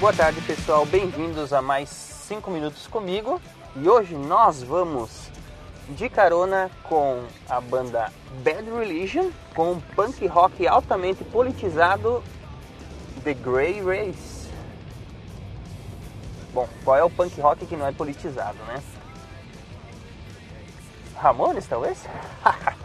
Boa tarde pessoal, bem-vindos a mais 5 minutos comigo e hoje nós vamos de carona com a banda Bad Religion com um punk rock altamente politizado The Grey Race. Bom, qual é o punk rock que não é politizado, né? Ramones talvez?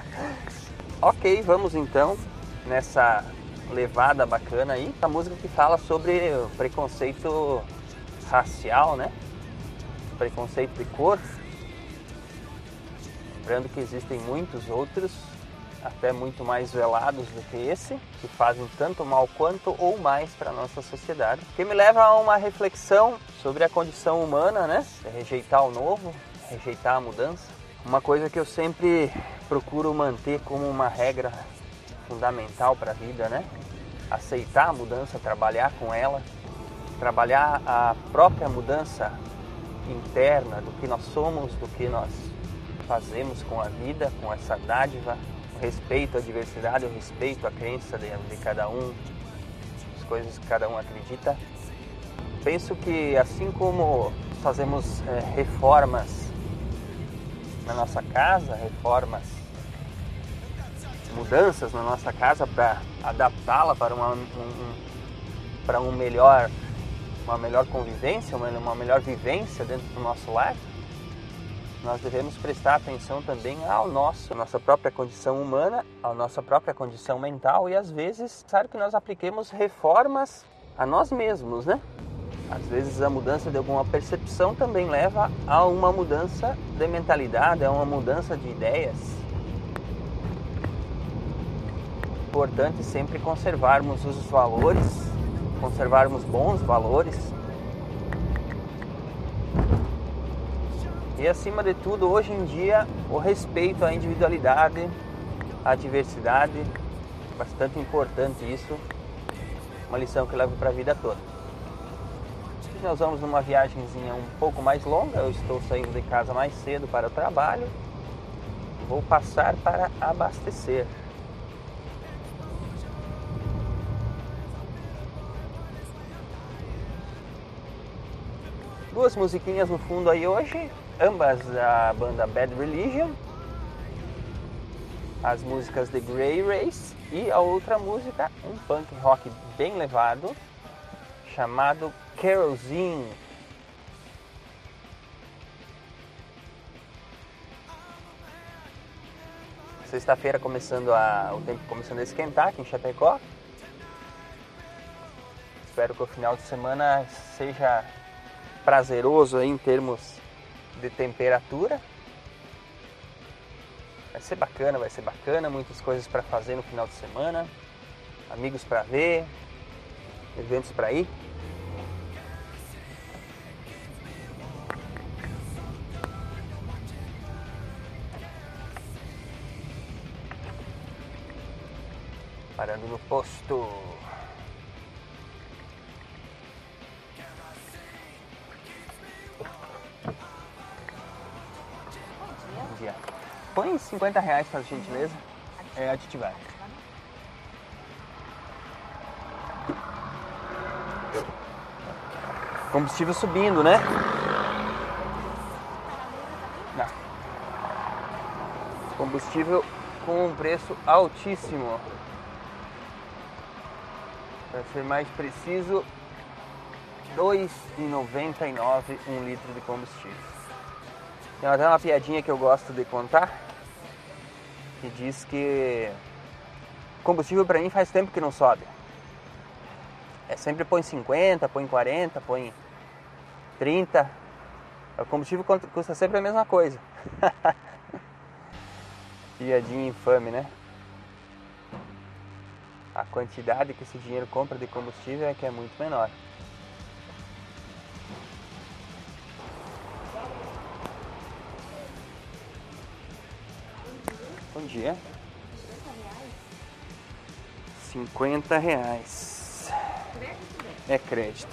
ok, vamos então nessa levada bacana aí. A música que fala sobre preconceito racial, né? Preconceito de cor. Lembrando que existem muitos outros, até muito mais velados do que esse, que fazem tanto mal quanto ou mais para a nossa sociedade. Que me leva a uma reflexão sobre a condição humana, né? Rejeitar o novo, rejeitar a mudança. Uma coisa que eu sempre procuro manter como uma regra fundamental para a vida, né? Aceitar a mudança, trabalhar com ela, trabalhar a própria mudança interna do que nós somos, do que nós fazemos com a vida, com essa dádiva, o respeito à diversidade, o respeito à crença de, de cada um, as coisas que cada um acredita. Penso que assim como fazemos é, reformas na nossa casa, reformas mudanças na nossa casa para adaptá-la para uma, um, para um melhor, uma melhor convivência, uma, uma melhor vivência dentro do nosso lar, nós devemos prestar atenção também ao nosso, à nossa própria condição humana, à nossa própria condição mental e às vezes, sabe que nós apliquemos reformas a nós mesmos, né? Às vezes a mudança de alguma percepção também leva a uma mudança de mentalidade, a uma mudança de ideias, importante sempre conservarmos os valores, conservarmos bons valores. E acima de tudo, hoje em dia, o respeito à individualidade, à diversidade, bastante importante isso, uma lição que levo para a vida toda. Hoje nós vamos numa viagemzinha um pouco mais longa, eu estou saindo de casa mais cedo para o trabalho, vou passar para abastecer. Duas musiquinhas no fundo aí hoje, ambas da banda Bad Religion, as músicas The Grey Race e a outra música, um punk rock bem levado, chamado Kerosene. Sexta-feira começando a, o tempo começando a esquentar aqui em Chapecó. Espero que o final de semana seja prazeroso aí em termos de temperatura. Vai ser bacana, vai ser bacana, muitas coisas para fazer no final de semana, amigos para ver, eventos para ir. Parando no posto. Põe 50 reais, faz gentileza. É aditivar. Combustível subindo, né? Não. Combustível com um preço altíssimo. Para ser mais preciso, R$ 2,99 um litro de combustível. Tem até uma piadinha que eu gosto de contar, que diz que combustível para mim faz tempo que não sobe. É sempre põe 50, põe 40, põe 30. O combustível custa sempre a mesma coisa. Piadinha infame, né? a quantidade que esse dinheiro compra de combustível é que é muito menor. Bom dia. 50 reais. É crédito.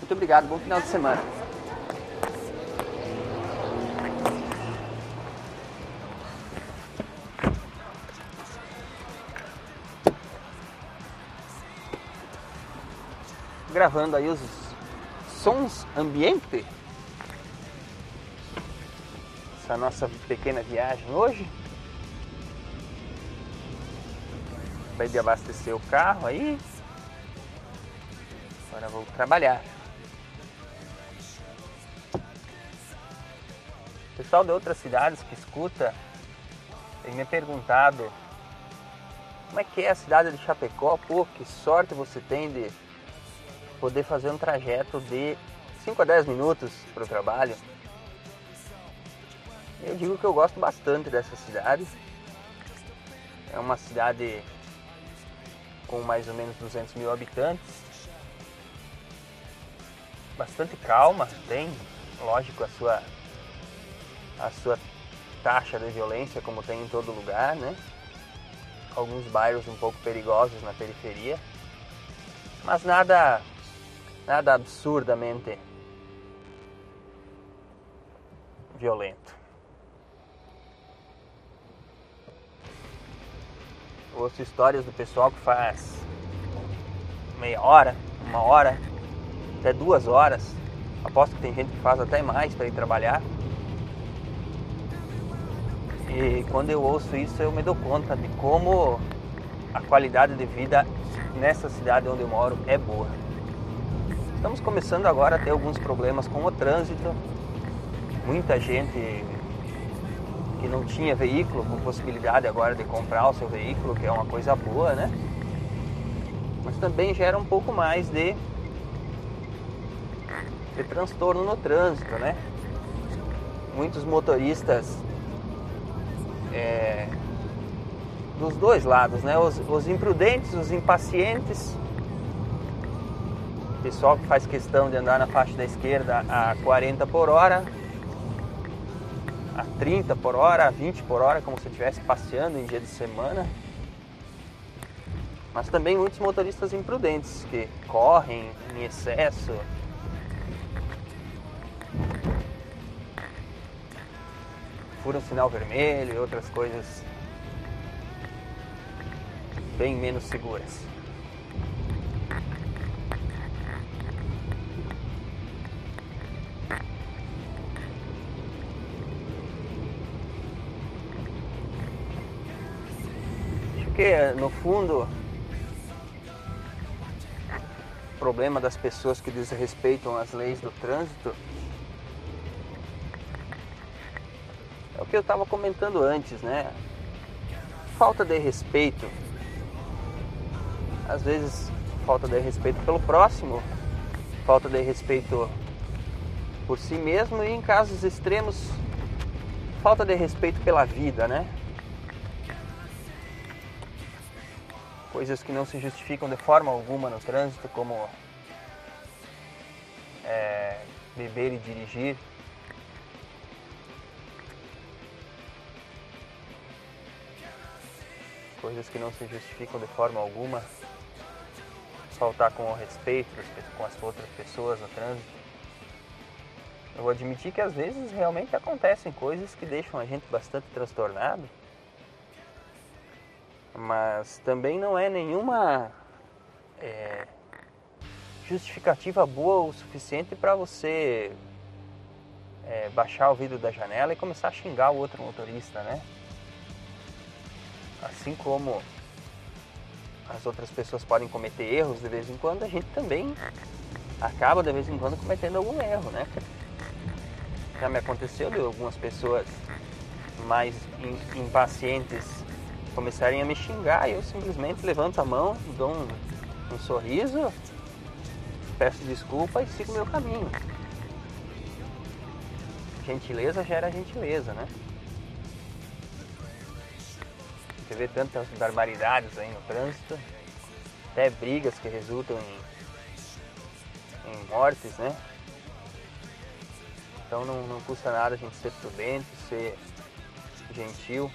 Muito obrigado, bom final de semana. Gravando aí os sons ambiente. Essa nossa pequena viagem hoje. Vai de abastecer o carro aí. Agora vou trabalhar. pessoal de outras cidades que escuta tem me perguntado como é que é a cidade de Chapecó. Pô, que sorte você tem de poder fazer um trajeto de 5 a 10 minutos para o trabalho. Eu digo que eu gosto bastante dessa cidade. É uma cidade com mais ou menos 200 mil habitantes. Bastante calma, tem, lógico, a sua a sua taxa de violência, como tem em todo lugar, né? Alguns bairros um pouco perigosos na periferia, mas nada, nada absurdamente violento. Ouço histórias do pessoal que faz meia hora, uma hora, até duas horas. Aposto que tem gente que faz até mais para ir trabalhar e quando eu ouço isso, eu me dou conta de como a qualidade de vida nessa cidade onde eu moro é boa. Estamos começando agora a ter alguns problemas com o trânsito. Muita gente que não tinha veículo, com possibilidade agora de comprar o seu veículo, que é uma coisa boa, né? Mas também gera um pouco mais de, de transtorno no trânsito, né? Muitos motoristas é, dos dois lados, né? Os, os imprudentes, os impacientes, pessoal que faz questão de andar na faixa da esquerda a 40 por hora, a 30 por hora, a 20 por hora, como se estivesse passeando em dia de semana. Mas também muitos motoristas imprudentes que correm em excesso, furam sinal vermelho e outras coisas bem menos seguras. Acho que no fundo o problema das pessoas que desrespeitam as leis do trânsito É o que eu estava comentando antes, né? Falta de respeito. Às vezes, falta de respeito pelo próximo, falta de respeito por si mesmo e, em casos extremos, falta de respeito pela vida, né? Coisas que não se justificam de forma alguma no trânsito, como é, beber e dirigir, coisas que não se justificam de forma alguma, faltar com o respeito com as outras pessoas no trânsito. Eu vou admitir que às vezes realmente acontecem coisas que deixam a gente bastante transtornado, mas também não é nenhuma é, justificativa boa o suficiente para você é, baixar o vidro da janela e começar a xingar o outro motorista, né? assim como as outras pessoas podem cometer erros de vez em quando, a gente também acaba de vez em quando cometendo algum erro, né? Já me aconteceu de algumas pessoas mais impacientes começarem a me xingar eu simplesmente levanto a mão, dou um, um sorriso, peço desculpa e sigo meu caminho. Gentileza gera gentileza, né? Você vê tantas barbaridades aí no trânsito, até brigas que resultam em, em mortes, né? Então não, não custa nada a gente ser prudente, ser gentil.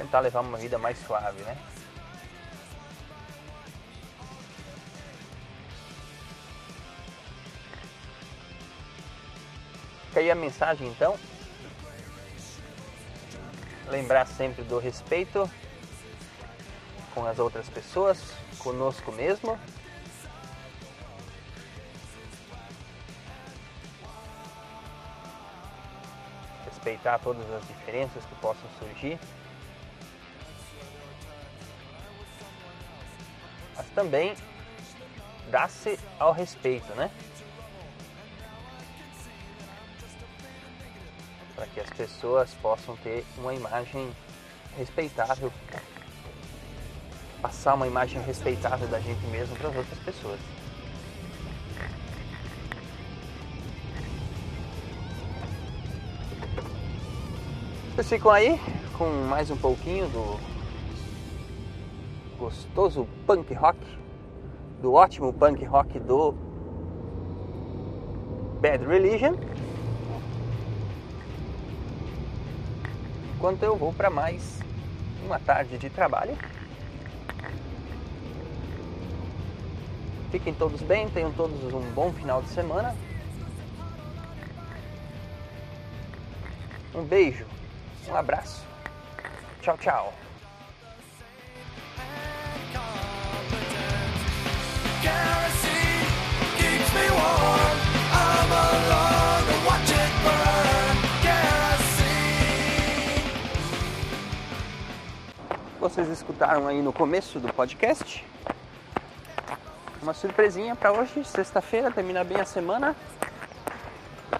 Tentar levar uma vida mais suave, né? Fica aí a mensagem então. Lembrar sempre do respeito com as outras pessoas, conosco mesmo. Respeitar todas as diferenças que possam surgir. Também dá-se ao respeito, né? Para que as pessoas possam ter uma imagem respeitável passar uma imagem respeitável da gente mesmo para as outras pessoas. Vocês ficam aí com mais um pouquinho do gostoso punk rock, do ótimo punk rock do Bad Religion. Enquanto eu vou para mais uma tarde de trabalho. Fiquem todos bem, tenham todos um bom final de semana. Um beijo, um abraço. Tchau, tchau. Vocês escutaram aí no começo do podcast uma surpresinha para hoje, sexta-feira, termina bem a semana.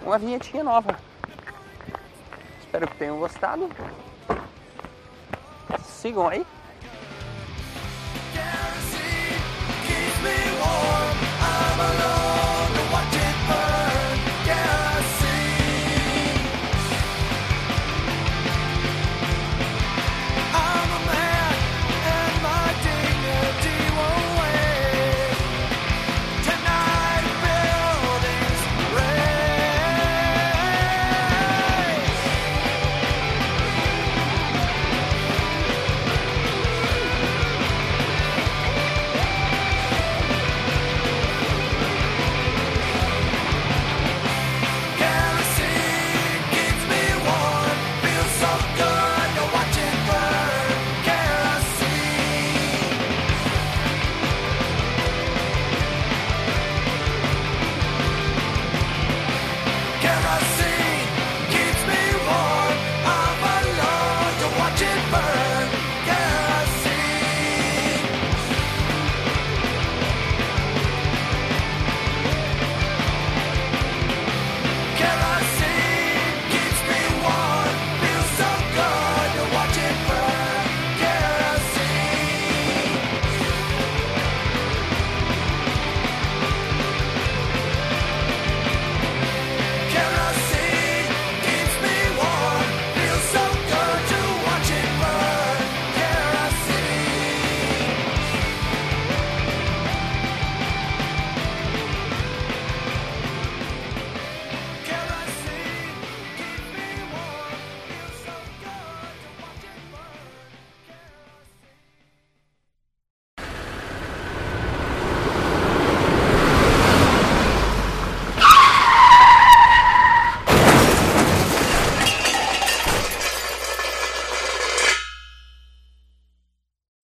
Uma vinhetinha nova. Espero que tenham gostado. Sigam aí.